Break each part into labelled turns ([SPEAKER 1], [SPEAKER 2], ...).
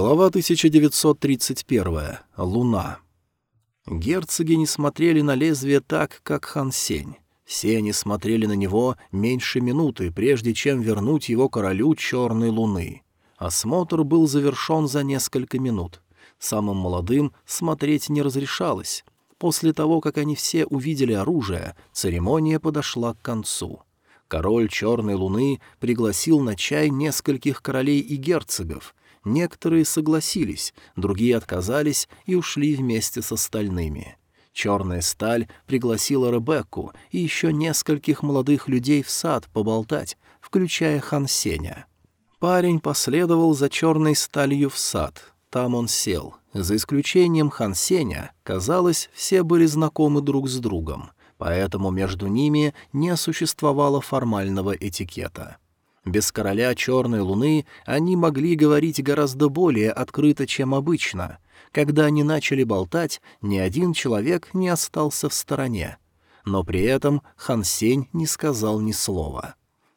[SPEAKER 1] Глава 1931. Луна. Герцоги не смотрели на лезвие так, как Хан Сень. Все они смотрели на него меньше минуты, прежде чем вернуть его королю Черной Луны. Осмотр был завершен за несколько минут. Самым молодым смотреть не разрешалось. После того, как они все увидели оружие, церемония подошла к концу. Король Черной Луны пригласил на чай нескольких королей и герцогов. Некоторые согласились, другие отказались и ушли вместе с остальными. Черная сталь пригласила Ребекку и еще нескольких молодых людей в сад поболтать, включая Хан Сеня. Парень последовал за черной сталью в сад. Там он сел. За исключением Хан Сеня, казалось, все были знакомы друг с другом, поэтому между ними не существовало формального этикета. Без короля Черной Луны они могли говорить гораздо более открыто, чем обычно — когда они начали болтать, ни один человек не остался в стороне. Но при этом Хан Сень не сказал ни слова.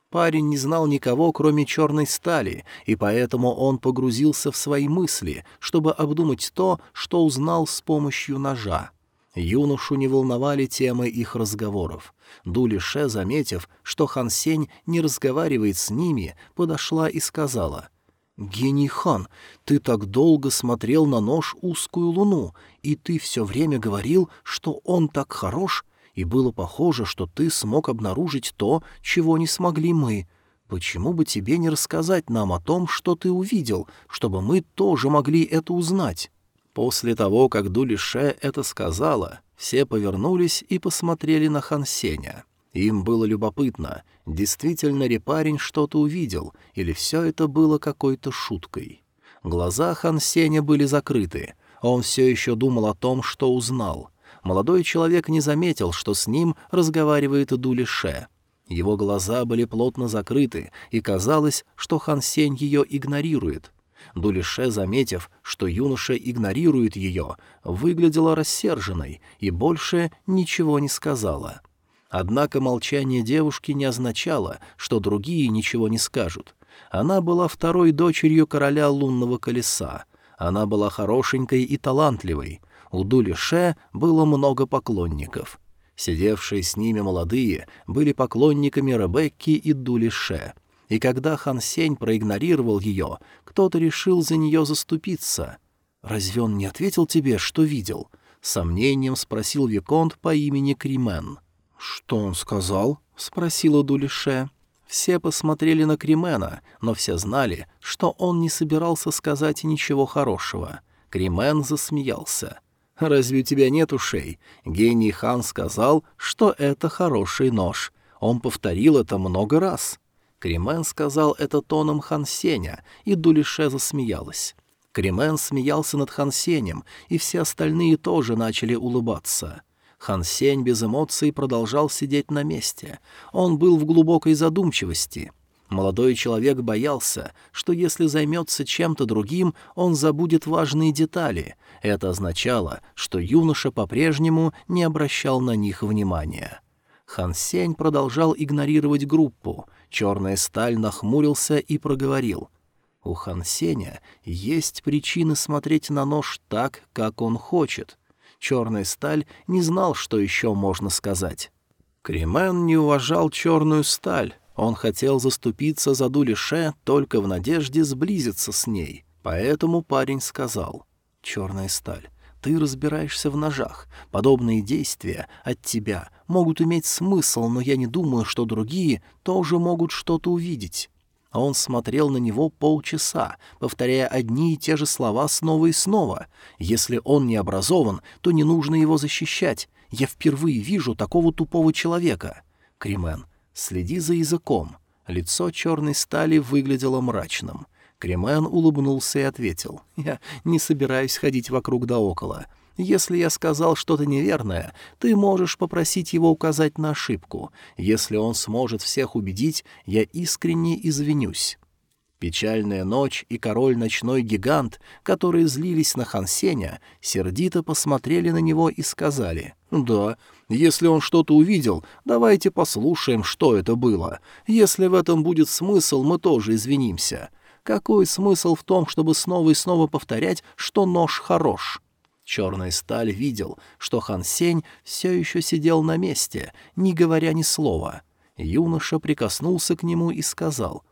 [SPEAKER 1] Парень не знал никого, кроме черной стали, и поэтому он погрузился в свои мысли, чтобы обдумать то, что узнал с помощью ножа. Юношу не волновали темы их разговоров. Дулише, заметив, что Хан Сень не разговаривает с ними, подошла и сказала — «Гений хан, ты так долго смотрел на нож узкую луну, и ты все время говорил, что он так хорош, и было похоже, что ты смог обнаружить то, чего не смогли мы. Почему бы тебе не рассказать нам о том, что ты увидел, чтобы мы тоже могли это узнать?» После того, как Дулише это сказала, все повернулись и посмотрели на Хан Сеня. Им было любопытно, действительно ли парень что-то увидел, или все это было какой-то шуткой. Глаза Хан Сеня были закрыты, он все еще думал о том, что узнал. Молодой человек не заметил, что с ним разговаривает Дулише. Его глаза были плотно закрыты, и казалось, что Хан Сень ее игнорирует. Дулише, заметив, что юноша игнорирует ее, выглядела рассерженной и больше ничего не сказала. — Однако молчание девушки не означало, что другие ничего не скажут. Она была второй дочерью короля лунного колеса. Она была хорошенькой и талантливой. У Дулише было много поклонников. Сидевшие с ними молодые были поклонниками Ребекки и Дулише. И когда Хан Сень проигнорировал ее, кто-то решил за нее заступиться. «Разве он не ответил тебе, что видел?» — сомнением спросил Виконт по имени Кримен. — «Что он сказал?» — спросила Дулише. Все посмотрели на Кремена, но все знали, что он не собирался сказать ничего хорошего. Кремен засмеялся. «Разве у тебя нет ушей?» Гений хан сказал, что это хороший нож. Он повторил это много раз. Кремен сказал это тоном Хан Сеня, и Дулише засмеялась. Кремен смеялся над Хан Сенем, и все остальные тоже начали улыбаться. Хан Сень без эмоций продолжал сидеть на месте. Он был в глубокой задумчивости. Молодой человек боялся, что если займется чем-то другим, он забудет важные детали. Это означало, что юноша по-прежнему не обращал на них внимания. Хан Сень продолжал игнорировать группу. Черная сталь нахмурился и проговорил. У Хан Сеня есть причины смотреть на нож так, как он хочет. Черная сталь не знал, что еще можно сказать. Кремен не уважал черную сталь. Он хотел заступиться за Дулише только в надежде сблизиться с ней. Поэтому парень сказал. «Черная сталь, ты разбираешься в ножах. Подобные действия от тебя могут иметь смысл, но я не думаю, что другие тоже могут что-то увидеть а он смотрел на него полчаса, повторяя одни и те же слова снова и снова. Если он не образован, то не нужно его защищать. Я впервые вижу такого тупого человека. Кремен, следи за языком. Лицо черной стали выглядело мрачным. Кремен улыбнулся и ответил. «Я не собираюсь ходить вокруг да около. Если я сказал что-то неверное, ты можешь попросить его указать на ошибку. Если он сможет всех убедить, я искренне извинюсь». Печальная ночь и король ночной гигант, которые злились на Хансеня, сердито посмотрели на него и сказали, «Да, если он что-то увидел, давайте послушаем, что это было. Если в этом будет смысл, мы тоже извинимся». Какой смысл в том, чтобы снова и снова повторять, что нож хорош? Черная сталь видел, что Хан Сень все еще сидел на месте, не говоря ни слова. Юноша прикоснулся к нему и сказал,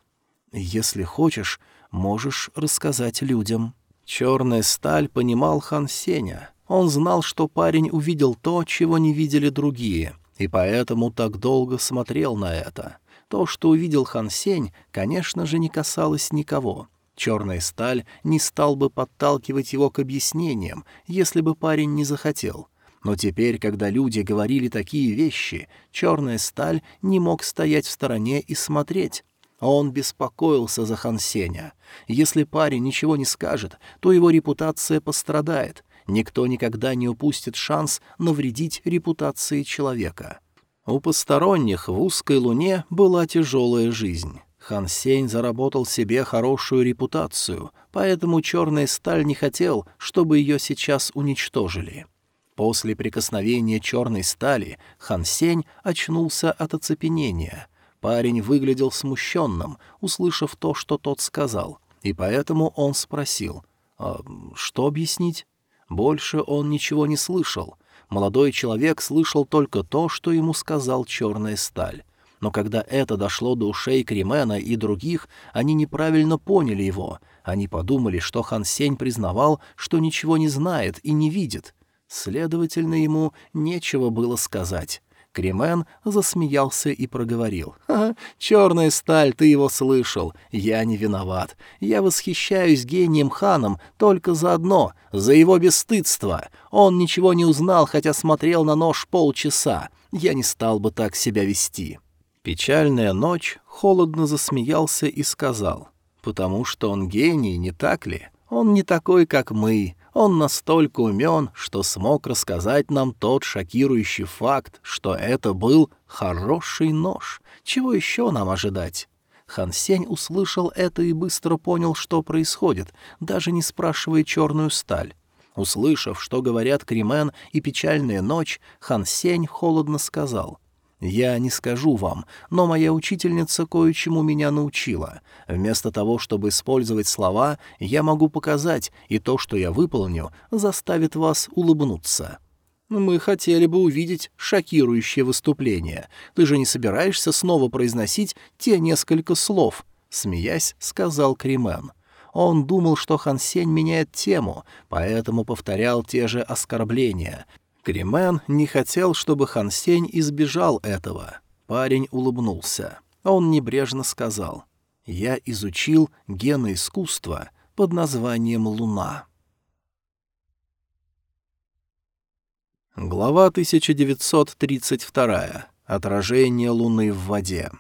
[SPEAKER 1] «Если хочешь, можешь рассказать людям». Черная сталь понимал Хан Сеня. Он знал, что парень увидел то, чего не видели другие, и поэтому так долго смотрел на это. То, что увидел Хан Сень, конечно же, не касалось никого. Черная сталь не стал бы подталкивать его к объяснениям, если бы парень не захотел. Но теперь, когда люди говорили такие вещи, черная сталь не мог стоять в стороне и смотреть. Он беспокоился за Хансеня. Если парень ничего не скажет, то его репутация пострадает. Никто никогда не упустит шанс навредить репутации человека. У посторонних в узкой луне была тяжелая жизнь. Хан Сень заработал себе хорошую репутацию, поэтому черная сталь не хотел, чтобы ее сейчас уничтожили. После прикосновения черной стали Хан Сень очнулся от оцепенения. Парень выглядел смущенным, услышав то, что тот сказал, и поэтому он спросил, «А что объяснить?» Больше он ничего не слышал — Молодой человек слышал только то, что ему сказал черная сталь. Но когда это дошло до ушей Кремена и других, они неправильно поняли его. Они подумали, что Хан Сень признавал, что ничего не знает и не видит. Следовательно, ему нечего было сказать. Кремен засмеялся и проговорил. «Ха, черная сталь, ты его слышал. Я не виноват. Я восхищаюсь гением ханом только за одно, за его бесстыдство. Он ничего не узнал, хотя смотрел на нож полчаса. Я не стал бы так себя вести». Печальная ночь холодно засмеялся и сказал. «Потому что он гений, не так ли? Он не такой, как мы. Он настолько умен, что смог рассказать нам тот шокирующий факт, что это был хороший нож. Чего еще нам ожидать? Хан Сень услышал это и быстро понял, что происходит, даже не спрашивая черную сталь. Услышав, что говорят Кремен и Печальная ночь, Хан Сень холодно сказал — я не скажу вам, но моя учительница кое-чему меня научила. Вместо того, чтобы использовать слова, я могу показать, и то, что я выполню, заставит вас улыбнуться. Мы хотели бы увидеть шокирующее выступление. Ты же не собираешься снова произносить те несколько слов, смеясь, сказал Кремен. Он думал, что Хан Сень меняет тему, поэтому повторял те же оскорбления, Кремен не хотел, чтобы Хан Сень избежал этого. Парень улыбнулся. Он небрежно сказал, «Я изучил гены искусства под названием «Луна». Глава 1932. Отражение Луны в воде.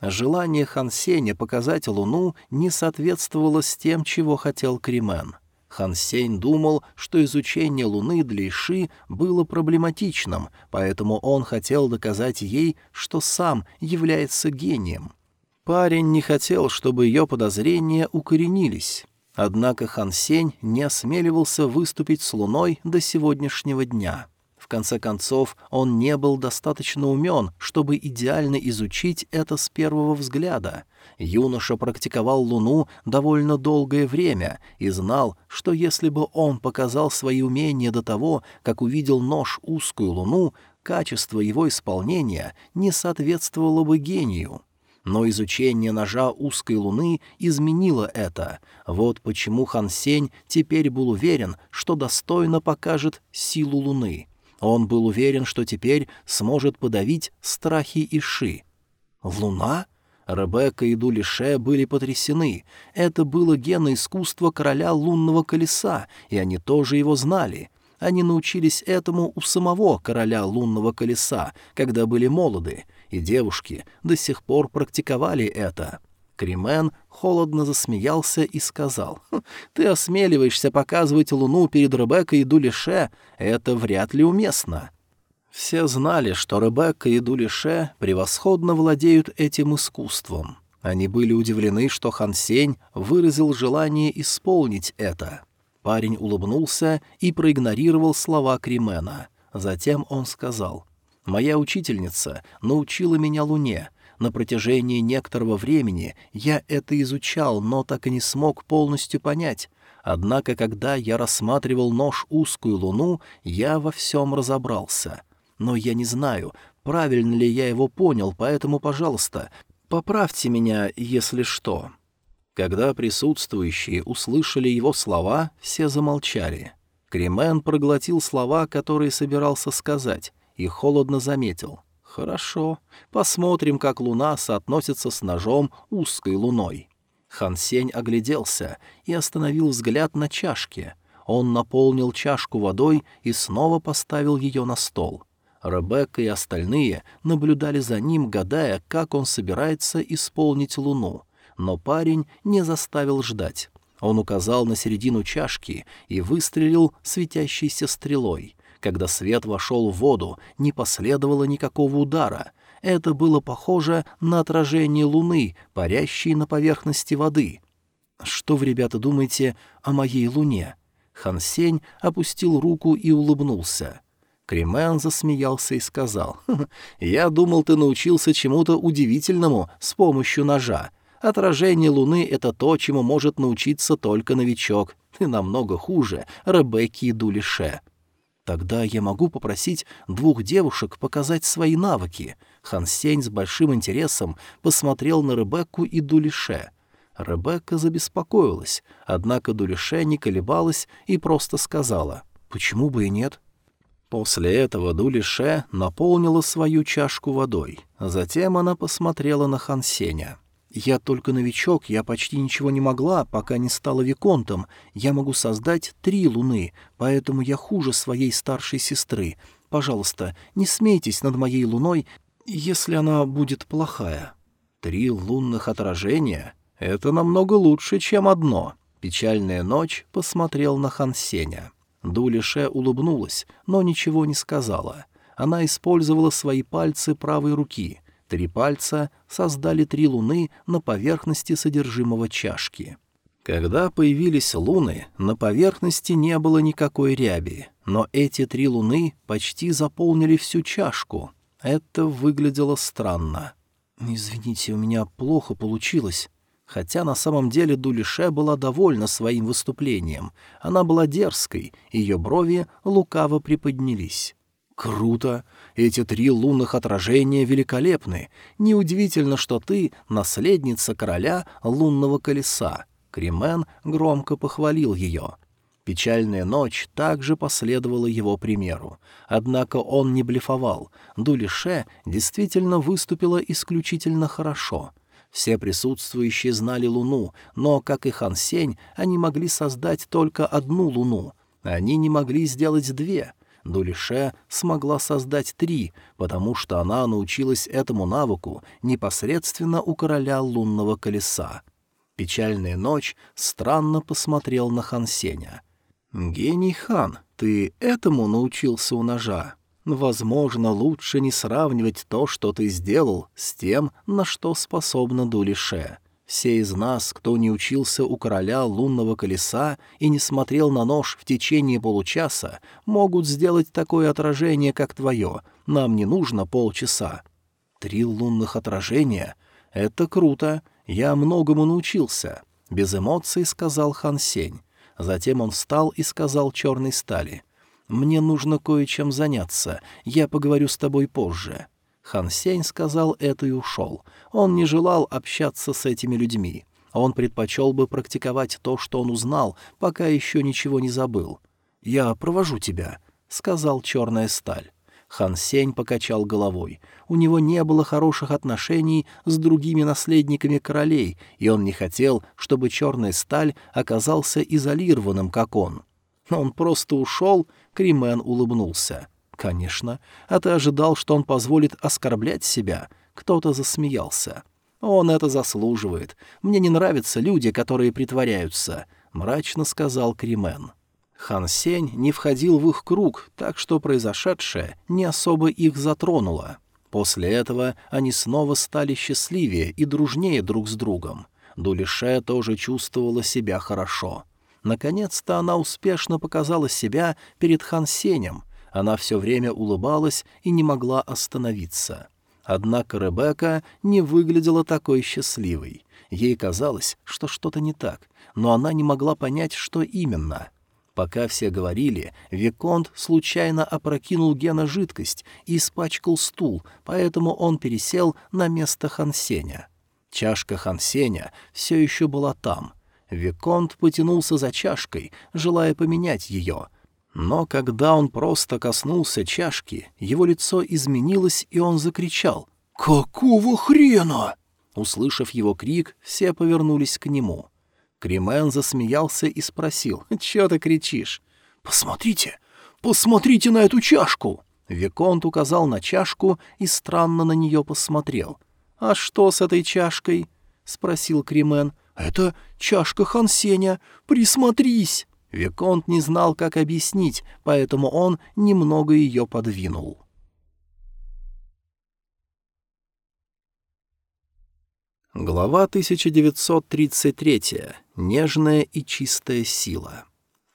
[SPEAKER 1] Желание Хан Сеня показать Луну не соответствовало с тем, чего хотел Кремен. Хан Сень думал, что изучение Луны для Иши было проблематичным, поэтому он хотел доказать ей, что сам является гением. Парень не хотел, чтобы ее подозрения укоренились. Однако Хан Сень не осмеливался выступить с Луной до сегодняшнего дня — в конце концов, он не был достаточно умен, чтобы идеально изучить это с первого взгляда. Юноша практиковал Луну довольно долгое время и знал, что если бы он показал свои умения до того, как увидел нож узкую Луну, качество его исполнения не соответствовало бы гению. Но изучение ножа узкой луны изменило это. Вот почему Хан Сень теперь был уверен, что достойно покажет силу луны. Он был уверен, что теперь сможет подавить страхи Иши. «Луна?» Ребекка и Дулише были потрясены. Это было геноискусство короля лунного колеса, и они тоже его знали. Они научились этому у самого короля лунного колеса, когда были молоды, и девушки до сих пор практиковали это. Кремен холодно засмеялся и сказал, «Хм, «Ты осмеливаешься показывать луну перед Ребеккой и Дулише? Это вряд ли уместно». Все знали, что Ребекка и Дулише превосходно владеют этим искусством. Они были удивлены, что Хан Сень выразил желание исполнить это. Парень улыбнулся и проигнорировал слова Кремена. Затем он сказал, «Моя учительница научила меня луне, На протяжении некоторого времени я это изучал, но так и не смог полностью понять. Однако, когда я рассматривал нож узкую луну, я во всем разобрался. Но я не знаю, правильно ли я его понял, поэтому, пожалуйста, поправьте меня, если что». Когда присутствующие услышали его слова, все замолчали. Кремен проглотил слова, которые собирался сказать, и холодно заметил. «Хорошо, посмотрим, как луна соотносится с ножом узкой луной». Хан Сень огляделся и остановил взгляд на чашке. Он наполнил чашку водой и снова поставил ее на стол. Ребекка и остальные наблюдали за ним, гадая, как он собирается исполнить луну. Но парень не заставил ждать. Он указал на середину чашки и выстрелил светящейся стрелой. Когда свет вошел в воду, не последовало никакого удара. Это было похоже на отражение луны, парящей на поверхности воды. «Что вы, ребята, думаете о моей луне?» Хан Сень опустил руку и улыбнулся. Кремен засмеялся и сказал, «Я думал, ты научился чему-то удивительному с помощью ножа. Отражение Луны — это то, чему может научиться только новичок. Ты намного хуже Ребекки и Дулише». «Тогда я могу попросить двух девушек показать свои навыки». Хан Сень с большим интересом посмотрел на Ребекку и Дулише. Ребекка забеспокоилась, однако Дулише не колебалась и просто сказала «Почему бы и нет?» После этого Дулише наполнила свою чашку водой. Затем она посмотрела на Хан Сеня. Я только новичок, я почти ничего не могла, пока не стала виконтом. Я могу создать три луны, поэтому я хуже своей старшей сестры. Пожалуйста, не смейтесь над моей луной, если она будет плохая. Три лунных отражения — это намного лучше, чем одно. Печальная ночь посмотрел на Хансеня. Дулише улыбнулась, но ничего не сказала. Она использовала свои пальцы правой руки — Три пальца создали три луны на поверхности содержимого чашки. Когда появились луны, на поверхности не было никакой ряби, но эти три луны почти заполнили всю чашку. Это выглядело странно. «Извините, у меня плохо получилось». Хотя на самом деле Дулише была довольна своим выступлением. Она была дерзкой, ее брови лукаво приподнялись. «Круто! Эти три лунных отражения великолепны. Неудивительно, что ты — наследница короля лунного колеса». Кремен громко похвалил ее. Печальная ночь также последовала его примеру. Однако он не блефовал. Дулише действительно выступила исключительно хорошо. Все присутствующие знали Луну, но, как и Хан Сень, они могли создать только одну Луну. Они не могли сделать две — Дулише смогла создать три, потому что она научилась этому навыку непосредственно у короля лунного колеса. Печальная ночь странно посмотрел на Хансеня. «Гений хан, ты этому научился у ножа? Возможно, лучше не сравнивать то, что ты сделал, с тем, на что способна Дулише. Все из нас, кто не учился у короля лунного колеса и не смотрел на нож в течение получаса, могут сделать такое отражение, как твое. Нам не нужно полчаса. Три лунных отражения — это круто. Я многому научился. Без эмоций сказал Хан Сень. Затем он встал и сказал черной стали. «Мне нужно кое-чем заняться. Я поговорю с тобой позже». Хан Сень сказал это и ушел. Он не желал общаться с этими людьми. Он предпочел бы практиковать то, что он узнал, пока еще ничего не забыл. «Я провожу тебя», — сказал черная сталь. Хан Сень покачал головой. У него не было хороших отношений с другими наследниками королей, и он не хотел, чтобы черная сталь оказался изолированным, как он. Он просто ушел, Кримен улыбнулся. «Конечно. А ты ожидал, что он позволит оскорблять себя?» Кто-то засмеялся. «Он это заслуживает. Мне не нравятся люди, которые притворяются», — мрачно сказал Кримен. Хан Сень не входил в их круг, так что произошедшее не особо их затронуло. После этого они снова стали счастливее и дружнее друг с другом. Дулише тоже чувствовала себя хорошо. Наконец-то она успешно показала себя перед Хан Сенем — она все время улыбалась и не могла остановиться. Однако Ребекка не выглядела такой счастливой. Ей казалось, что что-то не так, но она не могла понять, что именно. Пока все говорили, Виконт случайно опрокинул Гена жидкость и испачкал стул, поэтому он пересел на место Хансеня. Чашка Хансеня все еще была там. Виконт потянулся за чашкой, желая поменять ее. Но когда он просто коснулся чашки, его лицо изменилось, и он закричал «Какого хрена?» Услышав его крик, все повернулись к нему. Кремен засмеялся и спросил, «Чё ты кричишь?» «Посмотрите! Посмотрите на эту чашку!» Виконт указал на чашку и странно на нее посмотрел. «А что с этой чашкой?» — спросил Кремен. «Это чашка Хансеня. Присмотрись!» Виконт не знал, как объяснить, поэтому он немного ее подвинул. Глава 1933. Нежная и чистая сила.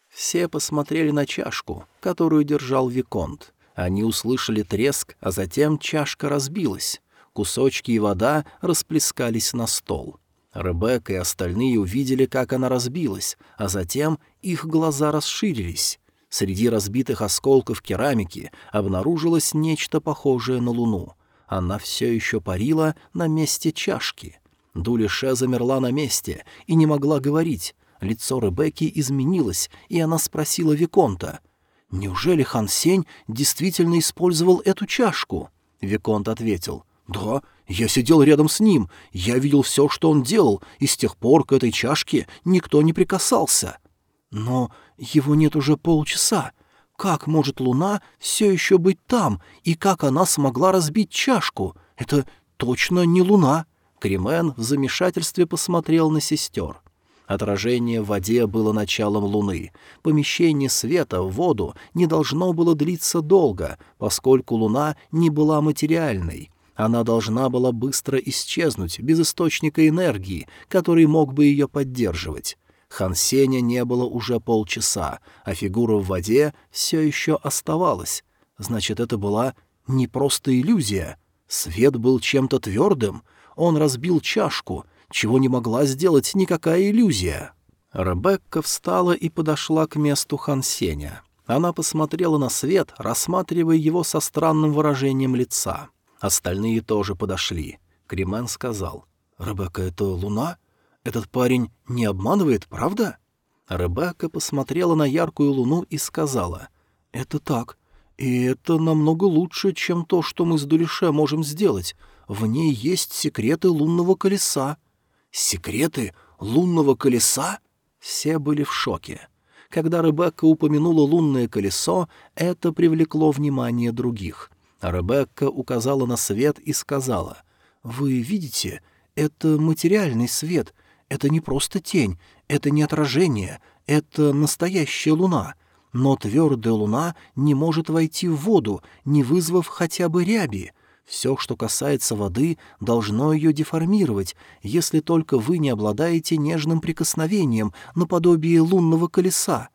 [SPEAKER 1] Все посмотрели на чашку, которую держал Виконт. Они услышали треск, а затем чашка разбилась. Кусочки и вода расплескались на стол. Ребекка и остальные увидели, как она разбилась, а затем их глаза расширились. Среди разбитых осколков керамики обнаружилось нечто похожее на луну. Она все еще парила на месте чашки — Дулише замерла на месте и не могла говорить. Лицо Ребекки изменилось, и она спросила Виконта. «Неужели Хан Сень действительно использовал эту чашку?» Виконт ответил. «Да, я сидел рядом с ним. Я видел все, что он делал, и с тех пор к этой чашке никто не прикасался». «Но его нет уже полчаса. Как может Луна все еще быть там, и как она смогла разбить чашку? Это точно не Луна». Кремен в замешательстве посмотрел на сестер. Отражение в воде было началом луны. Помещение света в воду не должно было длиться долго, поскольку луна не была материальной. Она должна была быстро исчезнуть, без источника энергии, который мог бы ее поддерживать. Хансеня не было уже полчаса, а фигура в воде все еще оставалась. Значит, это была не просто иллюзия. Свет был чем-то твердым — он разбил чашку, чего не могла сделать никакая иллюзия. Ребекка встала и подошла к месту Хансеня. Она посмотрела на свет, рассматривая его со странным выражением лица. Остальные тоже подошли. Кремен сказал, «Ребекка, это луна? Этот парень не обманывает, правда?» Ребекка посмотрела на яркую луну и сказала, «Это так, и это намного лучше, чем то, что мы с Дулише можем сделать. В ней есть секреты лунного колеса». «Секреты лунного колеса?» Все были в шоке. Когда Ребекка упомянула лунное колесо, это привлекло внимание других. Ребекка указала на свет и сказала, «Вы видите, это материальный свет, это не просто тень, это не отражение, это настоящая луна. Но твердая луна не может войти в воду, не вызвав хотя бы ряби. Все, что касается воды, должно ее деформировать, если только вы не обладаете нежным прикосновением наподобие лунного колеса.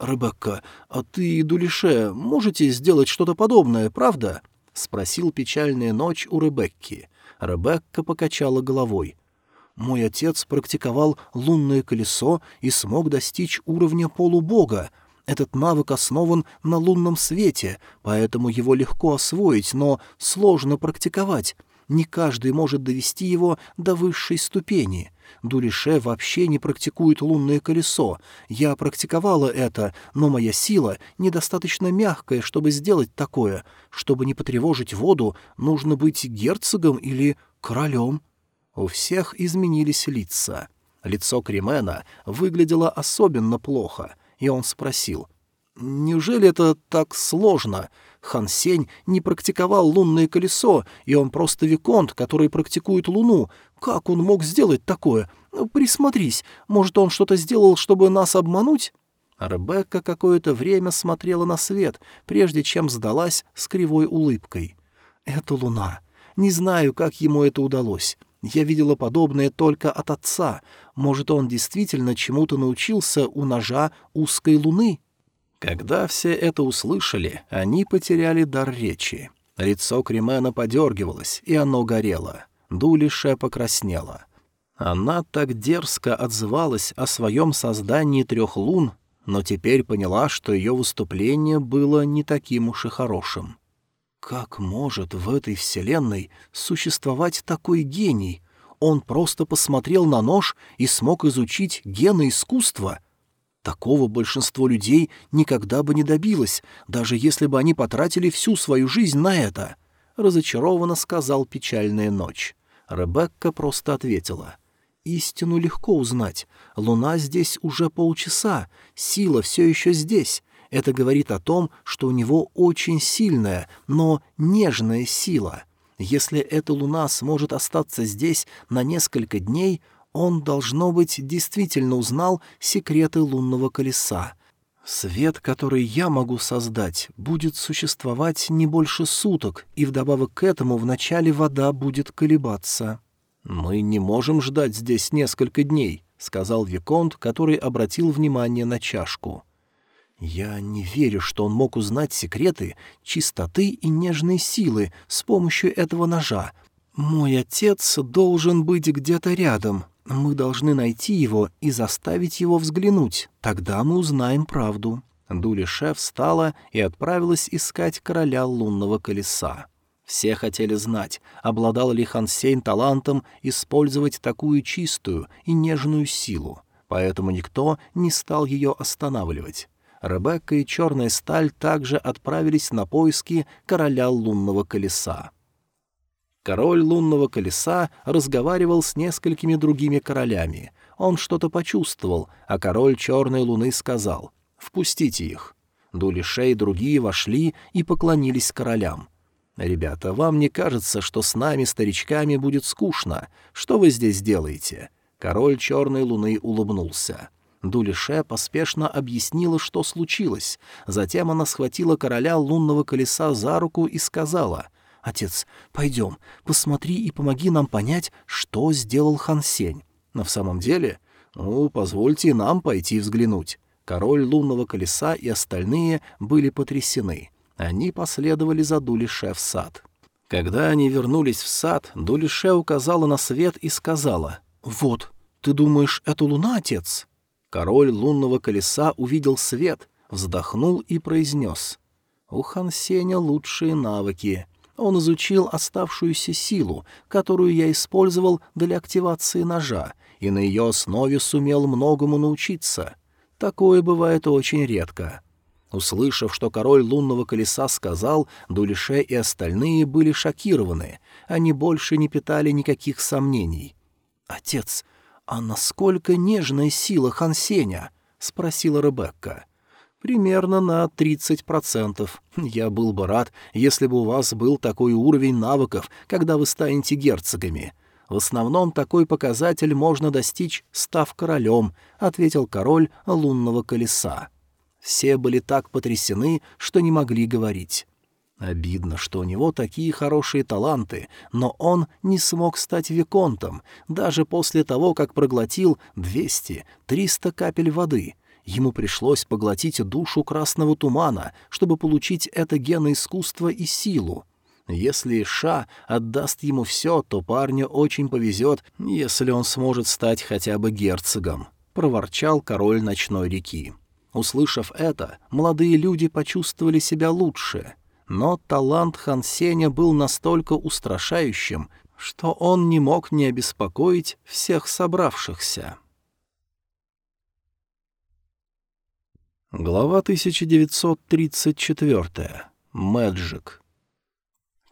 [SPEAKER 1] «Ребекка, а ты и Дулише можете сделать что-то подобное, правда?» — спросил печальная ночь у Ребекки. Ребекка покачала головой. «Мой отец практиковал лунное колесо и смог достичь уровня полубога, этот навык основан на лунном свете, поэтому его легко освоить, но сложно практиковать. Не каждый может довести его до высшей ступени. Дулише вообще не практикует лунное колесо. Я практиковала это, но моя сила недостаточно мягкая, чтобы сделать такое. Чтобы не потревожить воду, нужно быть герцогом или королем. У всех изменились лица. Лицо Кремена выглядело особенно плохо — и он спросил. «Неужели это так сложно? Хан Сень не практиковал лунное колесо, и он просто виконт, который практикует луну. Как он мог сделать такое? Ну, присмотрись, может, он что-то сделал, чтобы нас обмануть?» Ребекка какое-то время смотрела на свет, прежде чем сдалась с кривой улыбкой. «Это луна. Не знаю, как ему это удалось. Я видела подобное только от отца. Может, он действительно чему-то научился у ножа узкой луны? Когда все это услышали, они потеряли дар речи. Лицо Кремена подергивалось, и оно горело. Дулише покраснела. Она так дерзко отзывалась о своем создании трех лун, но теперь поняла, что ее выступление было не таким уж и хорошим. Как может в этой вселенной существовать такой гений? Он просто посмотрел на нож и смог изучить гены искусства. Такого большинство людей никогда бы не добилось, даже если бы они потратили всю свою жизнь на это. Разочарованно сказал печальная ночь. Ребекка просто ответила. «Истину легко узнать. Луна здесь уже полчаса, сила все еще здесь. Это говорит о том, что у него очень сильная, но нежная сила. Если эта луна сможет остаться здесь на несколько дней, он, должно быть, действительно узнал секреты лунного колеса. Свет, который я могу создать, будет существовать не больше суток, и вдобавок к этому вначале вода будет колебаться. «Мы не можем ждать здесь несколько дней», — сказал Виконт, который обратил внимание на чашку. «Я не верю, что он мог узнать секреты чистоты и нежной силы с помощью этого ножа. Мой отец должен быть где-то рядом, мы должны найти его и заставить его взглянуть. Тогда мы узнаем правду». Дули-шеф встала и отправилась искать короля лунного колеса. Все хотели знать, обладал ли Хан Сень талантом использовать такую чистую и нежную силу, поэтому никто не стал ее останавливать. Ребекка и Черная Сталь также отправились на поиски короля лунного колеса. Король лунного колеса разговаривал с несколькими другими королями. Он что-то почувствовал, а король черной луны сказал «Впустите их». Дулише и другие вошли и поклонились королям. «Ребята, вам не кажется, что с нами, старичками, будет скучно? Что вы здесь делаете?» Король черной луны улыбнулся. Дулише поспешно объяснила, что случилось. Затем она схватила короля лунного колеса за руку и сказала — «Отец, пойдем, посмотри и помоги нам понять, что сделал Хан Сень». Но в самом деле, ну, позвольте нам пойти взглянуть. Король лунного колеса и остальные были потрясены. Они последовали за Дулише в сад. Когда они вернулись в сад, Дулише указала на свет и сказала, «Вот, ты думаешь, это луна, отец?» Король лунного колеса увидел свет, вздохнул и произнес, «У Хан Сеня лучшие навыки. Он изучил оставшуюся силу, которую я использовал для активации ножа, и на ее основе сумел многому научиться. Такое бывает очень редко. Услышав, что король лунного колеса сказал, Дулише и остальные были шокированы. Они больше не питали никаких сомнений. «Отец, а насколько нежная сила Хансеня?» — спросила Ребекка. Примерно на 30%. Я был бы рад, если бы у вас был такой уровень навыков, когда вы станете герцогами. В основном такой показатель можно достичь, став королем, ответил король лунного колеса. Все были так потрясены, что не могли говорить. Обидно, что у него такие хорошие таланты, но он не смог стать виконтом, даже после того, как проглотил 200-300 капель воды — Ему пришлось поглотить душу красного тумана, чтобы получить это геноискусство и силу. Если Ша отдаст ему все, то парню очень повезет, если он сможет стать хотя бы герцогом», — проворчал король ночной реки. Услышав это, молодые люди почувствовали себя лучше. Но талант Хан Сеня был настолько устрашающим, что он не мог не обеспокоить всех собравшихся. Глава 1934. Мэджик.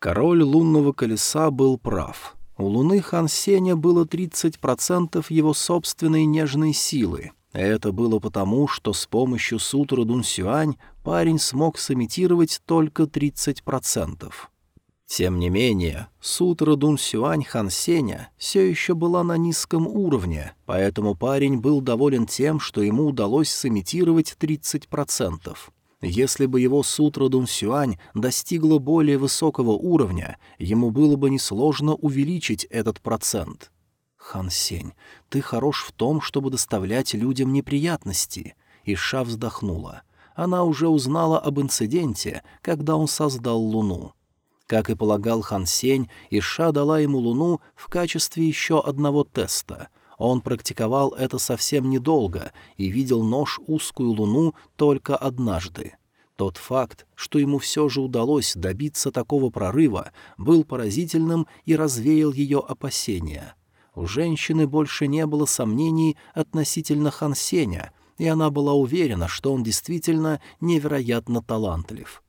[SPEAKER 1] Король лунного колеса был прав. У луны Хан Сеня было 30% его собственной нежной силы. Это было потому, что с помощью сутры Дун Сюань парень смог сымитировать только 30%. Тем не менее, сутра Дун Сюань Хан Сеня все еще была на низком уровне, поэтому парень был доволен тем, что ему удалось сымитировать 30%. Если бы его сутра Дун Сюань достигла более высокого уровня, ему было бы несложно увеличить этот процент. «Хан Сень, ты хорош в том, чтобы доставлять людям неприятности», — Иша вздохнула. Она уже узнала об инциденте, когда он создал Луну. Как и полагал Хан Сень, Иша дала ему луну в качестве еще одного теста. Он практиковал это совсем недолго и видел нож узкую луну только однажды. Тот факт, что ему все же удалось добиться такого прорыва, был поразительным и развеял ее опасения. У женщины больше не было сомнений относительно Хан Сеня, и она была уверена, что он действительно невероятно талантлив.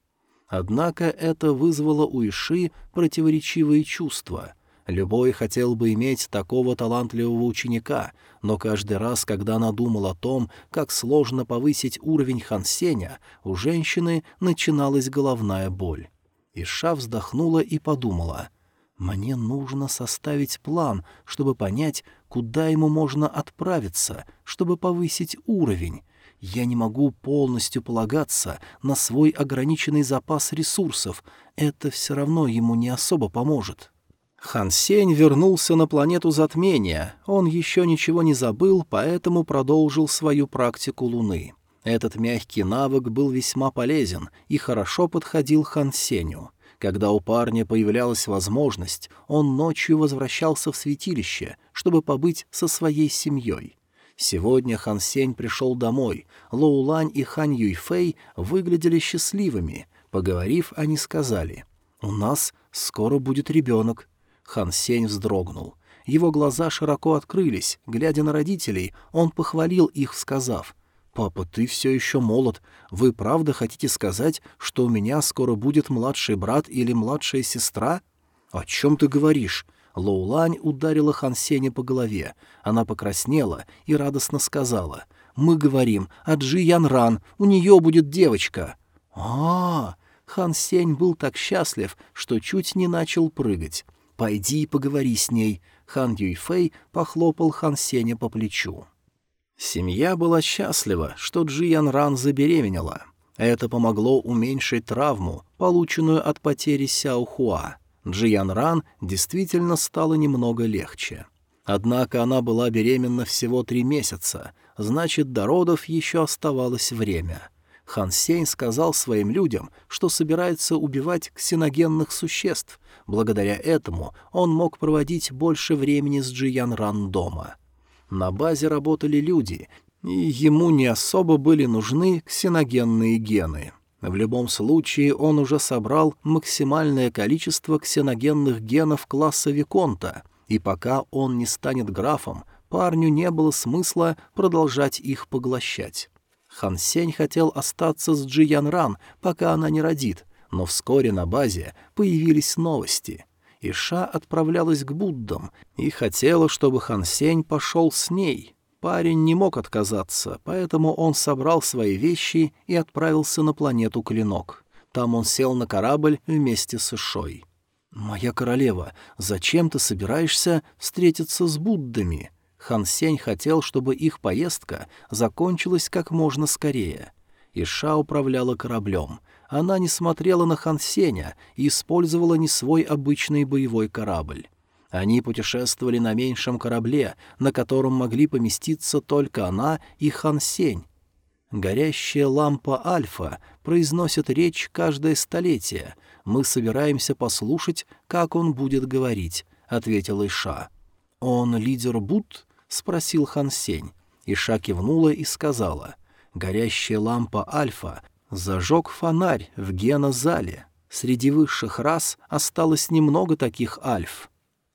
[SPEAKER 1] Однако это вызвало у Иши противоречивые чувства. Любой хотел бы иметь такого талантливого ученика, но каждый раз, когда она думала о том, как сложно повысить уровень Хансеня, у женщины начиналась головная боль. Иша вздохнула и подумала, «Мне нужно составить план, чтобы понять, куда ему можно отправиться, чтобы повысить уровень. Я не могу полностью полагаться на свой ограниченный запас ресурсов, это все равно ему не особо поможет». Хан Сень вернулся на планету затмения. Он еще ничего не забыл, поэтому продолжил свою практику Луны. Этот мягкий навык был весьма полезен и хорошо подходил Хан Сеню. Когда у парня появлялась возможность, он ночью возвращался в святилище, чтобы побыть со своей семьей. Сегодня Хан Сень пришел домой. Лоулань и Хан Юйфэй выглядели счастливыми. Поговорив, они сказали, «У нас скоро будет ребенок». Хан Сень вздрогнул. Его глаза широко открылись. Глядя на родителей, он похвалил их, сказав, «Папа, ты все еще молод. Вы правда хотите сказать, что у меня скоро будет младший брат или младшая сестра?» «О чем ты говоришь?» Лоулань ударила Хан Сеня по голове. Она покраснела и радостно сказала, «Мы говорим о Джи Ян Ран, у нее будет девочка». «А-а-а!» Хан Сень был так счастлив, что чуть не начал прыгать. «Пойди и поговори с ней», — хан Юйфэй похлопал хан Сеня по плечу. Семья была счастлива, что Джиян Ран забеременела. Это помогло уменьшить травму, полученную от потери Сяо Хуа. Джиян Ран действительно стало немного легче. Однако она была беременна всего три месяца, значит, до родов еще оставалось время. Хан Сень сказал своим людям, что собирается убивать ксеногенных существ. Благодаря этому он мог проводить больше времени с Джиян Ран дома. На базе работали люди, и ему не особо были нужны ксеногенные гены. В любом случае он уже собрал максимальное количество ксеногенных генов класса Виконта, и пока он не станет графом, парню не было смысла продолжать их поглощать. Хан Сень хотел остаться с Джи Ян Ран, пока она не родит, но вскоре на базе появились новости. Иша отправлялась к Буддам и хотела, чтобы Хан Сень пошел с ней. Парень не мог отказаться, поэтому он собрал свои вещи и отправился на планету Клинок. Там он сел на корабль вместе с Ишой. «Моя королева, зачем ты собираешься встретиться с Буддами?» Хан Сень хотел, чтобы их поездка закончилась как можно скорее. Иша управляла кораблем. Она не смотрела на Хан Сеня и использовала не свой обычный боевой корабль. Они путешествовали на меньшем корабле, на котором могли поместиться только она и Хан Сень. Горящая лампа Альфа произносит речь каждое столетие. Мы собираемся послушать, как он будет говорить, — ответила Иша. «Он лидер Будд?» — спросил Хан Сень. Иша кивнула и сказала. «Горящая лампа Альфа зажег фонарь в генозале. Среди высших рас осталось немного таких альф.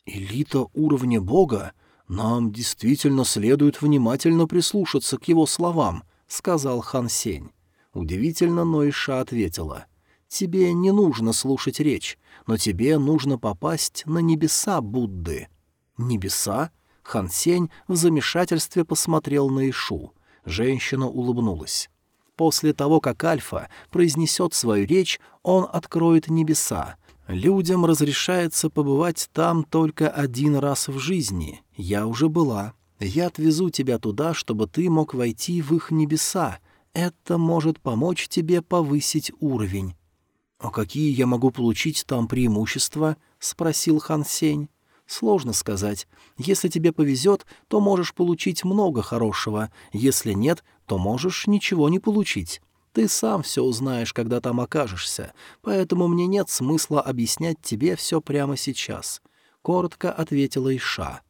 [SPEAKER 1] Элита уровня бога? Нам действительно следует внимательно прислушаться к его словам», — сказал Хан Сень. Удивительно, но Иша ответила. «Тебе не нужно слушать речь, но тебе нужно попасть на небеса Будды». «Небеса?» Хан Сень в замешательстве посмотрел на Ишу. Женщина улыбнулась. После того, как Альфа произнесет свою речь, он откроет небеса. Людям разрешается побывать там только один раз в жизни. Я уже была. Я отвезу тебя туда, чтобы ты мог войти в их небеса. Это может помочь тебе повысить уровень. — А какие я могу получить там преимущества? — спросил Хан Сень. Сложно сказать. Если тебе повезет, то можешь получить много хорошего. Если нет, то можешь ничего не получить. Ты сам все узнаешь, когда там окажешься, поэтому мне нет смысла объяснять тебе все прямо сейчас», — коротко ответила Иша.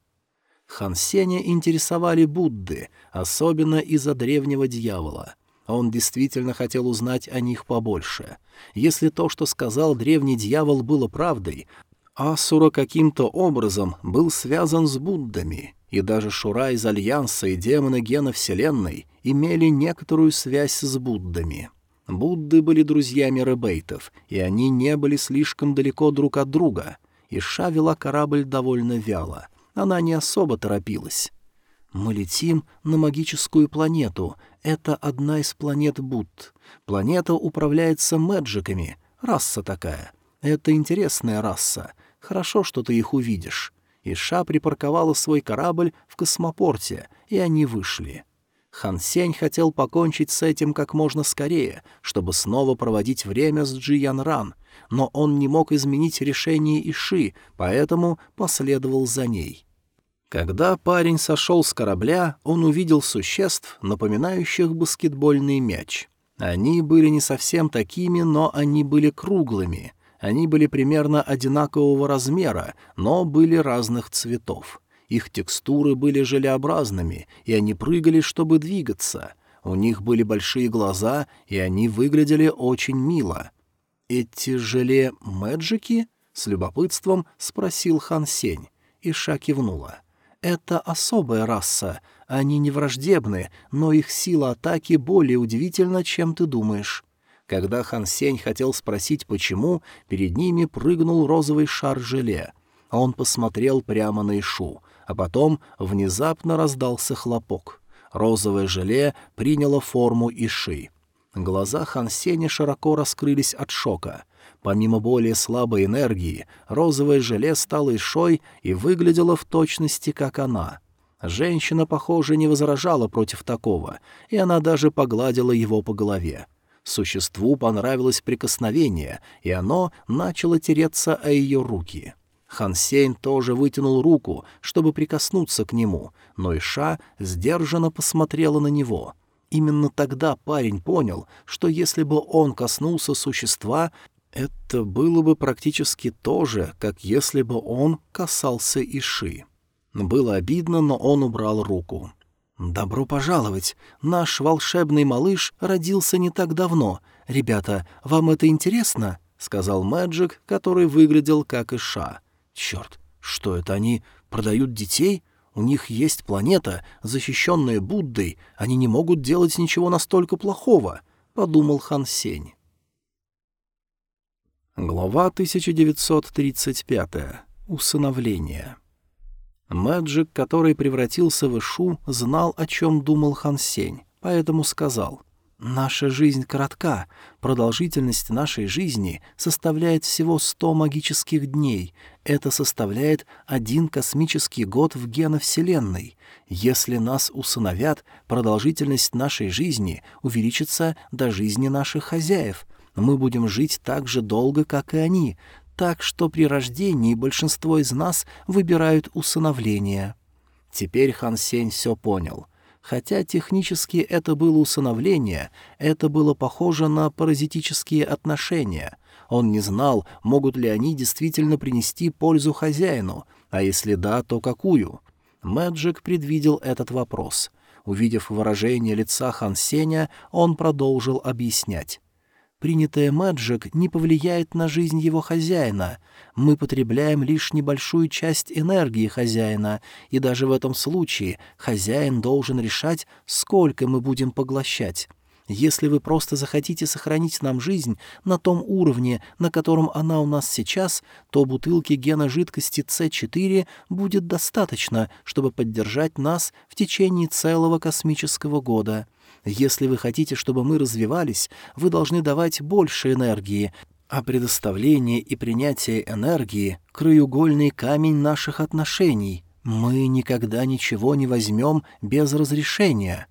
[SPEAKER 1] Хан Сеня интересовали Будды, особенно из-за древнего дьявола. Он действительно хотел узнать о них побольше. Если то, что сказал древний дьявол, было правдой, Асура каким-то образом был связан с Буддами, и даже Шура из Альянса и демоны гена Вселенной имели некоторую связь с Буддами. Будды были друзьями ребейтов, и они не были слишком далеко друг от друга. Иша вела корабль довольно вяло — она не особо торопилась. «Мы летим на магическую планету. Это одна из планет Будд. Планета управляется мэджиками. Раса такая. Это интересная раса. Хорошо, что ты их увидишь». Иша припарковала свой корабль в космопорте, и они вышли. Хан Сень хотел покончить с этим как можно скорее, чтобы снова проводить время с Джи Ян Ран, но он не мог изменить решение Иши, поэтому последовал за ней. Когда парень сошел с корабля, он увидел существ, напоминающих баскетбольный мяч. Они были не совсем такими, но они были круглыми. Они были примерно одинакового размера, но были разных цветов. Их текстуры были желеобразными, и они прыгали, чтобы двигаться. У них были большие глаза, и они выглядели очень мило. «Эти желе-мэджики?» — с любопытством спросил Хан Сень. Иша кивнула. Это особая раса. Они не враждебны, но их сила атаки более удивительна, чем ты думаешь. Когда Хан Сень хотел спросить, почему, перед ними прыгнул розовый шар желе. Он посмотрел прямо на Ишу, а потом внезапно раздался хлопок. Розовое желе приняло форму Иши. Глаза Хан Сеня широко раскрылись от шока. Помимо более слабой энергии, розовое желе стало ишой и выглядело в точности, как она. Женщина, похоже, не возражала против такого, и она даже погладила его по голове. Существу понравилось прикосновение, и оно начало тереться о ее руки. Хансейн тоже вытянул руку, чтобы прикоснуться к нему, но Иша сдержанно посмотрела на него. Именно тогда парень понял, что если бы он коснулся существа, это было бы практически то же, как если бы он касался Иши. Было обидно, но он убрал руку. «Добро пожаловать! Наш волшебный малыш родился не так давно. Ребята, вам это интересно?» — сказал Мэджик, который выглядел как Иша. «Черт, что это они продают детей? У них есть планета, защищенная Буддой. Они не могут делать ничего настолько плохого», — подумал Хан Сень. Глава 1935. Усыновление. Мэджик, который превратился в Ишу, знал, о чем думал Хан Сень, поэтому сказал, «Наша жизнь коротка, продолжительность нашей жизни составляет всего сто магических дней, это составляет один космический год в геновселенной. Если нас усыновят, продолжительность нашей жизни увеличится до жизни наших хозяев, мы будем жить так же долго, как и они, так что при рождении большинство из нас выбирают усыновление. Теперь Хан Сень все понял. Хотя технически это было усыновление, это было похоже на паразитические отношения. Он не знал, могут ли они действительно принести пользу хозяину, а если да, то какую. Мэджик предвидел этот вопрос. Увидев выражение лица Хан Сеня, он продолжил объяснять. Принятая Мэджик не повлияет на жизнь его хозяина. Мы потребляем лишь небольшую часть энергии хозяина, и даже в этом случае хозяин должен решать, сколько мы будем поглощать. Если вы просто захотите сохранить нам жизнь на том уровне, на котором она у нас сейчас, то бутылки гена жидкости С4 будет достаточно, чтобы поддержать нас в течение целого космического года. Если вы хотите, чтобы мы развивались, вы должны давать больше энергии, а предоставление и принятие энергии — краеугольный камень наших отношений. Мы никогда ничего не возьмем без разрешения.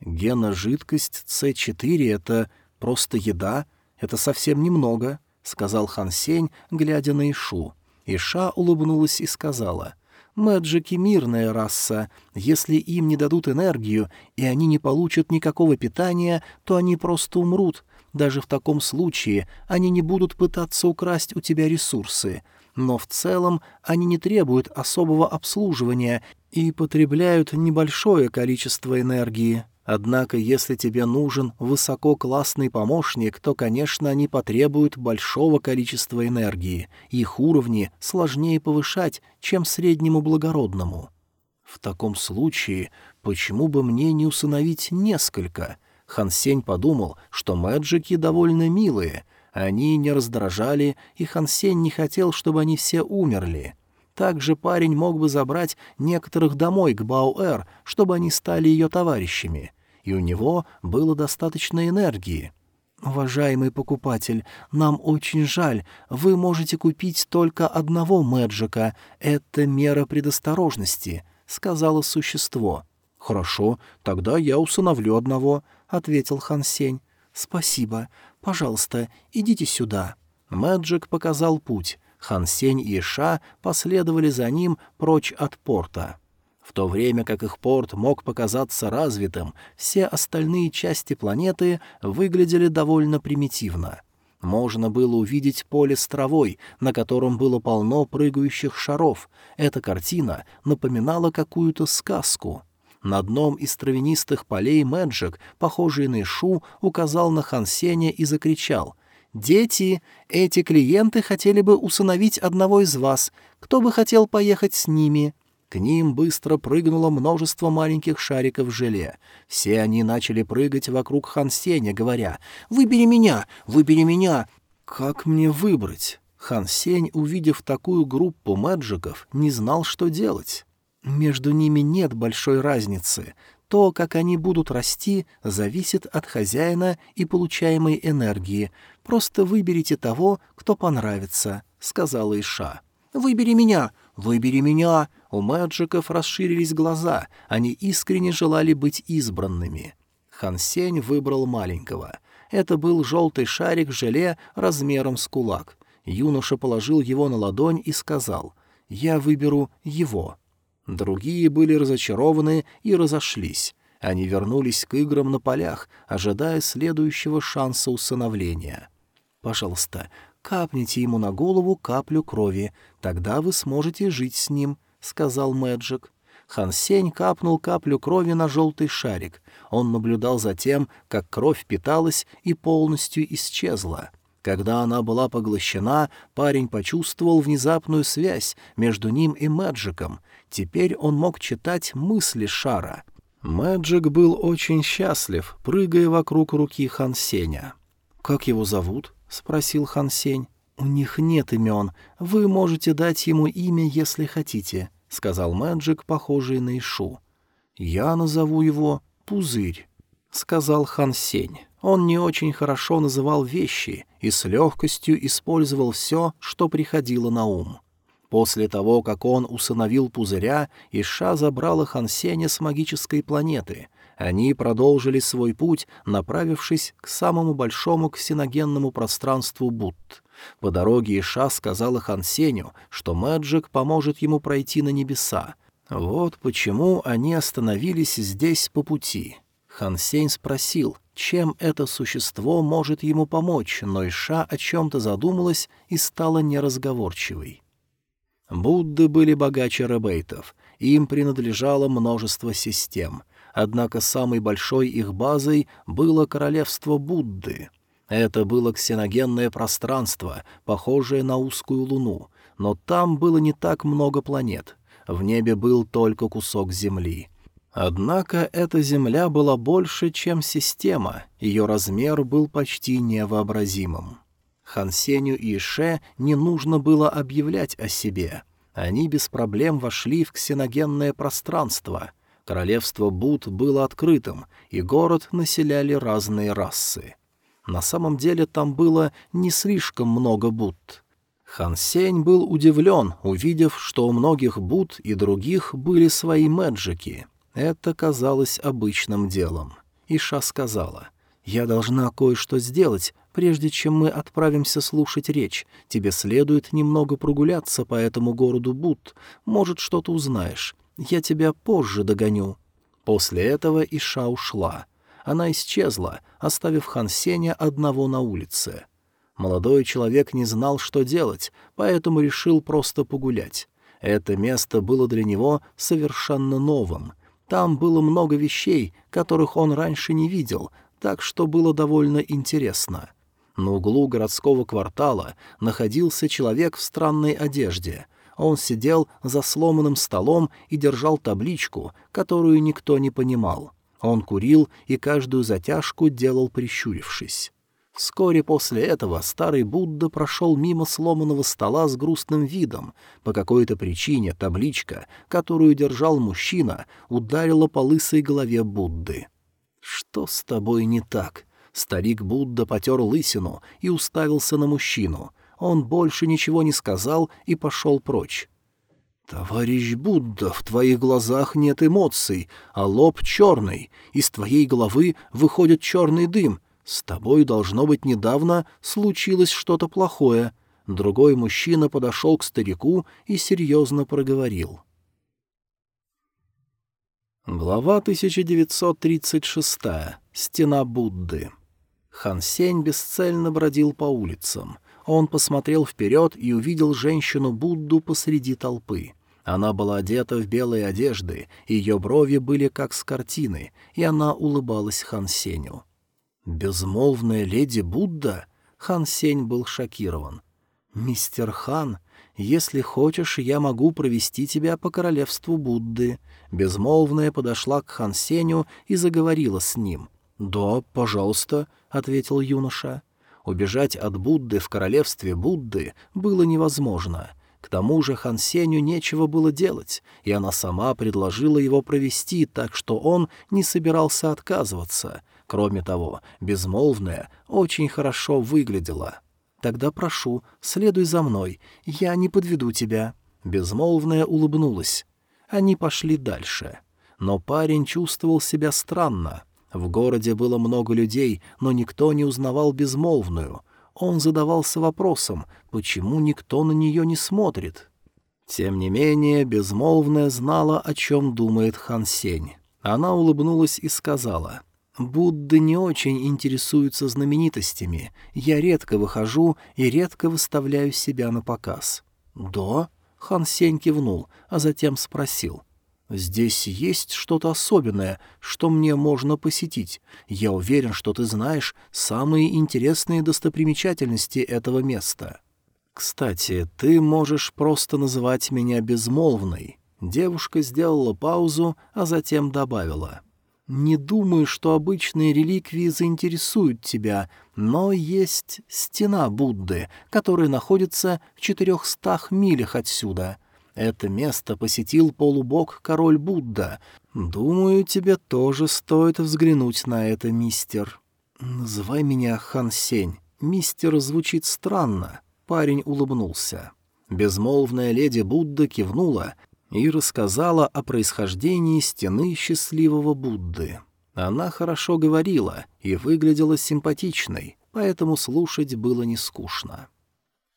[SPEAKER 1] Гена-жидкость С4 — это просто еда, это совсем немного, — сказал Хан Сень, глядя на Ишу. Иша улыбнулась и сказала — Мэджики — мирная раса. Если им не дадут энергию, и они не получат никакого питания, то они просто умрут. Даже в таком случае они не будут пытаться украсть у тебя ресурсы. Но в целом они не требуют особого обслуживания и потребляют небольшое количество энергии. Однако, если тебе нужен высококлассный помощник, то, конечно, они потребуют большого количества энергии. Их уровни сложнее повышать, чем среднему благородному. В таком случае, почему бы мне не усыновить несколько? Хан Сень подумал, что мэджики довольно милые. Они не раздражали, и Хан Сень не хотел, чтобы они все умерли. Также парень мог бы забрать некоторых домой к Баоэр, чтобы они стали ее товарищами и у него было достаточно энергии. «Уважаемый покупатель, нам очень жаль, вы можете купить только одного Мэджика. Это мера предосторожности», — сказала существо. «Хорошо, тогда я усыновлю одного», — ответил Хан Сень. «Спасибо. Пожалуйста, идите сюда». Мэджик показал путь. Хан Сень и Ша последовали за ним прочь от порта. В то время как их порт мог показаться развитым, все остальные части планеты выглядели довольно примитивно. Можно было увидеть поле с травой, на котором было полно прыгающих шаров. Эта картина напоминала какую-то сказку. На одном из травянистых полей Мэджик, похожий на Ишу, указал на Хансеня и закричал — «Дети, эти клиенты хотели бы усыновить одного из вас. Кто бы хотел поехать с ними?» К ним быстро прыгнуло множество маленьких шариков желе. Все они начали прыгать вокруг Хансеня, говоря «Выбери меня! Выбери меня!» «Как мне выбрать?» Хан Сень, увидев такую группу мэджиков, не знал, что делать. Между ними нет большой разницы. То, как они будут расти, зависит от хозяина и получаемой энергии. Просто выберите того, кто понравится», — сказала Иша. «Выбери меня! Выбери меня!» У мэджиков расширились глаза, они искренне желали быть избранными. Хан Сень выбрал маленького. Это был желтый шарик желе размером с кулак. Юноша положил его на ладонь и сказал «Я выберу его». Другие были разочарованы и разошлись. Они вернулись к играм на полях, ожидая следующего шанса усыновления. «Пожалуйста, капните ему на голову каплю крови, тогда вы сможете жить с ним», — сказал Мэджик. Хан Сень капнул каплю крови на желтый шарик. Он наблюдал за тем, как кровь питалась и полностью исчезла. Когда она была поглощена, парень почувствовал внезапную связь между ним и Мэджиком. Теперь он мог читать мысли шара. Мэджик был очень счастлив, прыгая вокруг руки Хан Сеня. «Как его зовут?» — спросил Хан Сень. «У них нет имен. Вы можете дать ему имя, если хотите», — сказал Мэджик, похожий на Ишу. «Я назову его Пузырь», — сказал Хан Сень. Он не очень хорошо называл вещи и с легкостью использовал все, что приходило на ум. После того, как он усыновил пузыря, Иша забрала Хан Сеня с магической планеты. Они продолжили свой путь, направившись к самому большому ксеногенному пространству Будд. По дороге Иша сказала Хан Сеню, что Мэджик поможет ему пройти на небеса. Вот почему они остановились здесь по пути. Хан Сень спросил, чем это существо может ему помочь, но Иша о чем-то задумалась и стала неразговорчивой. Будды были богаче ребейтов, им принадлежало множество систем, однако самой большой их базой было королевство Будды — это было ксеногенное пространство, похожее на узкую луну, но там было не так много планет. В небе был только кусок Земли. Однако эта Земля была больше, чем система, ее размер был почти невообразимым. Хансеню и Ше не нужно было объявлять о себе. Они без проблем вошли в ксеногенное пространство. Королевство Буд было открытым, и город населяли разные расы. На самом деле там было не слишком много Будд. Хан Сень был удивлен, увидев, что у многих Будд и других были свои мэджики. Это казалось обычным делом. Иша сказала, «Я должна кое-что сделать, прежде чем мы отправимся слушать речь. Тебе следует немного прогуляться по этому городу Бут. Может, что-то узнаешь. Я тебя позже догоню». После этого Иша ушла. Она исчезла, оставив Хан Сеня одного на улице. Молодой человек не знал, что делать, поэтому решил просто погулять. Это место было для него совершенно новым. Там было много вещей, которых он раньше не видел, так что было довольно интересно. На углу городского квартала находился человек в странной одежде. Он сидел за сломанным столом и держал табличку, которую никто не понимал. Он курил и каждую затяжку делал прищурившись. Вскоре после этого старый Будда прошел мимо сломанного стола с грустным видом. По какой-то причине табличка, которую держал мужчина, ударила по лысой голове Будды. «Что с тобой не так?» Старик Будда потер лысину и уставился на мужчину. Он больше ничего не сказал и пошел прочь. «Товарищ Будда, в твоих глазах нет эмоций, а лоб черный. Из твоей головы выходит черный дым. «С тобой, должно быть, недавно случилось что-то плохое». Другой мужчина подошел к старику и серьезно проговорил. Глава 1936. Стена Будды. Хан Сень бесцельно бродил по улицам. Он посмотрел вперед и увидел женщину-Будду посреди толпы. Она была одета в белые одежды, ее брови были как с картины, и она улыбалась Хан Сеню. «Безмолвная леди Будда?» Хан Сень был шокирован. «Мистер Хан, если хочешь, я могу провести тебя по королевству Будды». Безмолвная подошла к Хан Сеню и заговорила с ним. «Да, пожалуйста», — ответил юноша. Убежать от Будды в королевстве Будды было невозможно. К тому же Хан Сеню нечего было делать, и она сама предложила его провести, так что он не собирался отказываться — Кроме того, безмолвная очень хорошо выглядела. «Тогда прошу, следуй за мной, я не подведу тебя». Безмолвная улыбнулась. Они пошли дальше. Но парень чувствовал себя странно. В городе было много людей, но никто не узнавал безмолвную. Он задавался вопросом, почему никто на нее не смотрит. Тем не менее, безмолвная знала, о чем думает Хан Сень. Она улыбнулась и сказала, Будды не очень интересуются знаменитостями. Я редко выхожу и редко выставляю себя на показ». «Да?» — Хан Сень кивнул, а затем спросил. «Здесь есть что-то особенное, что мне можно посетить. Я уверен, что ты знаешь самые интересные достопримечательности этого места». «Кстати, ты можешь просто называть меня безмолвной». Девушка сделала паузу, а затем добавила. Не думаю, что обычные реликвии заинтересуют тебя, но есть стена Будды, которая находится в четырехстах милях отсюда. Это место посетил полубог король Будда. Думаю, тебе тоже стоит взглянуть на это, мистер. Называй меня Хан Сень. Мистер звучит странно. Парень улыбнулся. Безмолвная леди Будда кивнула и рассказала о происхождении стены счастливого Будды. Она хорошо говорила и выглядела симпатичной, поэтому слушать было не скучно.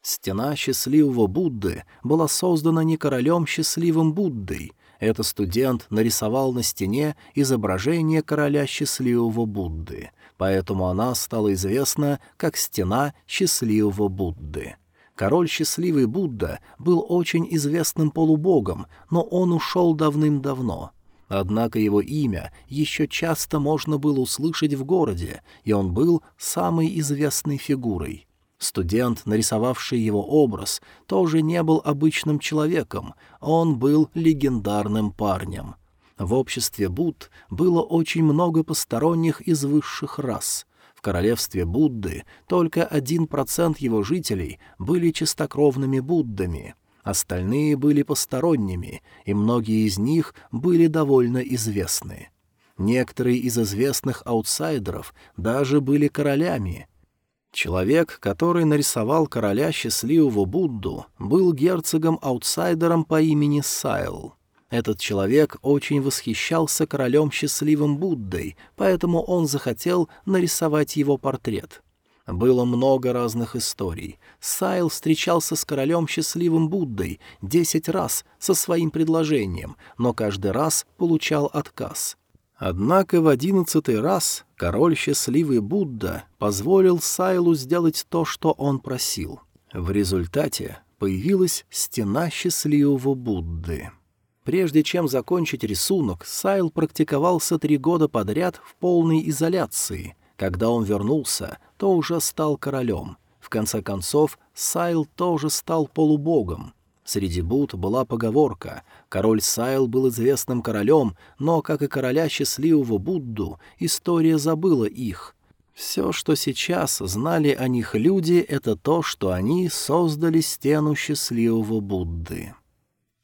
[SPEAKER 1] Стена счастливого Будды была создана не королем счастливым Буддой. Это студент нарисовал на стене изображение короля счастливого Будды, поэтому она стала известна как «Стена счастливого Будды». Король Счастливый Будда был очень известным полубогом, но он ушел давным-давно. Однако его имя еще часто можно было услышать в городе, и он был самой известной фигурой. Студент, нарисовавший его образ, тоже не был обычным человеком, он был легендарным парнем. В обществе Будд было очень много посторонних из высших рас. В королевстве Будды только один процент его жителей были чистокровными Буддами. Остальные были посторонними, и многие из них были довольно известны. Некоторые из известных аутсайдеров даже были королями. Человек, который нарисовал короля счастливого Будду, был герцогом-аутсайдером по имени Сайл. Этот человек очень восхищался королем счастливым Буддой, поэтому он захотел нарисовать его портрет. Было много разных историй. Сайл встречался с королем счастливым Буддой десять раз со своим предложением, но каждый раз получал отказ. Однако в одиннадцатый раз король счастливый Будда позволил Сайлу сделать то, что он просил. В результате появилась стена счастливого Будды. Прежде чем закончить рисунок, Сайл практиковался три года подряд в полной изоляции. Когда он вернулся, то уже стал королем. В конце концов, Сайл тоже стал полубогом. Среди Буд была поговорка «Король Сайл был известным королем, но, как и короля счастливого Будду, история забыла их». Все, что сейчас знали о них люди, это то, что они создали стену счастливого Будды.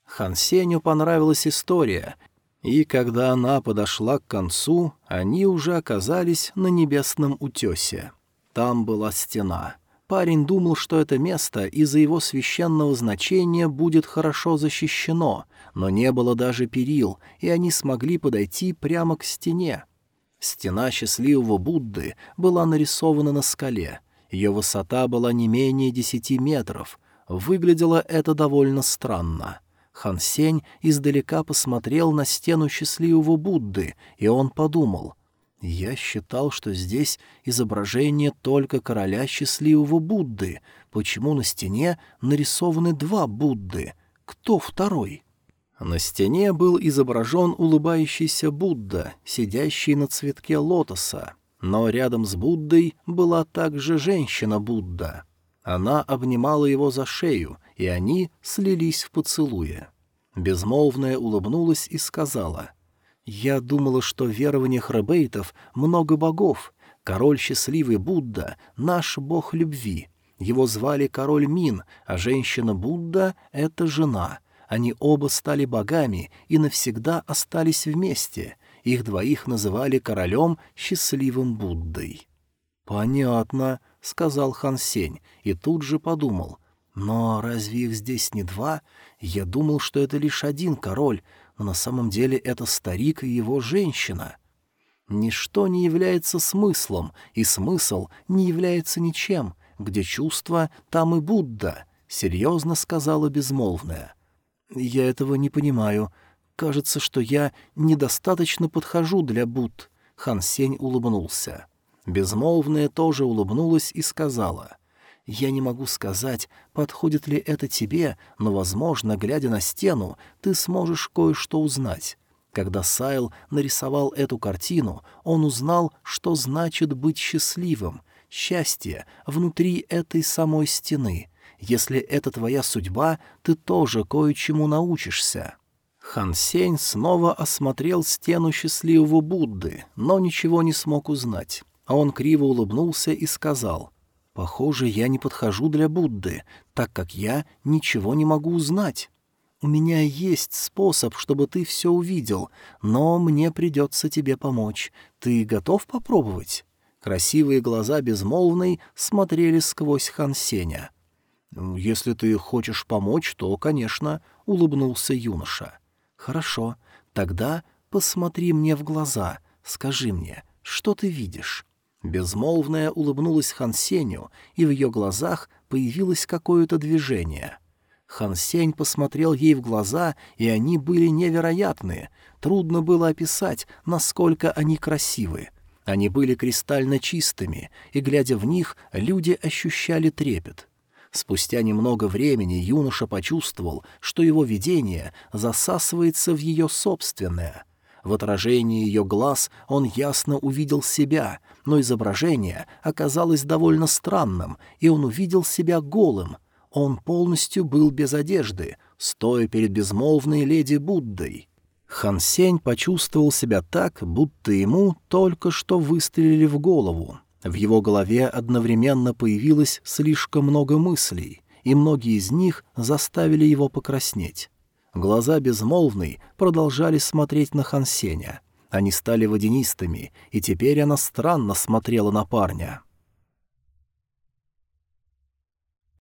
[SPEAKER 1] Хан Сеню понравилась история, и когда она подошла к концу, они уже оказались на небесном утесе. Там была стена. Парень думал, что это место из-за его священного значения будет хорошо защищено, но не было даже перил, и они смогли подойти прямо к стене. Стена счастливого Будды была нарисована на скале. Ее высота была не менее десяти метров. Выглядело это довольно странно. Хан Сень издалека посмотрел на стену счастливого Будды, и он подумал. «Я считал, что здесь изображение только короля счастливого Будды. Почему на стене нарисованы два Будды? Кто второй?» На стене был изображен улыбающийся Будда, сидящий на цветке лотоса. Но рядом с Буддой была также женщина-Будда. Она обнимала его за шею, и они слились в поцелуе. Безмолвная улыбнулась и сказала, «Я думала, что в верованиях ребейтов много богов. Король счастливый Будда — наш бог любви. Его звали король Мин, а женщина Будда — это жена. Они оба стали богами и навсегда остались вместе. Их двоих называли королем счастливым Буддой». «Понятно», — сказал Хан Сень, и тут же подумал, «но разве их здесь не два? Я думал, что это лишь один король, но на самом деле это старик и его женщина. Ничто не является смыслом, и смысл не является ничем. Где чувство, там и Будда», — серьезно сказала безмолвная. «Я этого не понимаю. Кажется, что я недостаточно подхожу для Будд». Хан Сень улыбнулся. Безмолвная тоже улыбнулась и сказала — я не могу сказать, подходит ли это тебе, но, возможно, глядя на стену, ты сможешь кое-что узнать. Когда Сайл нарисовал эту картину, он узнал, что значит быть счастливым, счастье внутри этой самой стены. Если это твоя судьба, ты тоже кое-чему научишься». Хан Сень снова осмотрел стену счастливого Будды, но ничего не смог узнать. А он криво улыбнулся и сказал, Похоже, я не подхожу для Будды, так как я ничего не могу узнать. У меня есть способ, чтобы ты все увидел, но мне придется тебе помочь. Ты готов попробовать?» Красивые глаза безмолвной смотрели сквозь Хансеня. «Если ты хочешь помочь, то, конечно», — улыбнулся юноша. «Хорошо, тогда посмотри мне в глаза, скажи мне, что ты видишь?» Безмолвная улыбнулась Хан Сеню, и в ее глазах появилось какое-то движение. Хан Сень посмотрел ей в глаза, и они были невероятные. Трудно было описать, насколько они красивы. Они были кристально чистыми, и, глядя в них, люди ощущали трепет. Спустя немного времени юноша почувствовал, что его видение засасывается в ее собственное — в отражении ее глаз он ясно увидел себя, но изображение оказалось довольно странным, и он увидел себя голым. Он полностью был без одежды, стоя перед безмолвной леди Буддой. Хан Сень почувствовал себя так, будто ему только что выстрелили в голову. В его голове одновременно появилось слишком много мыслей, и многие из них заставили его покраснеть. Глаза безмолвной продолжали смотреть на Хансеня. Они стали водянистыми, и теперь она странно смотрела на парня.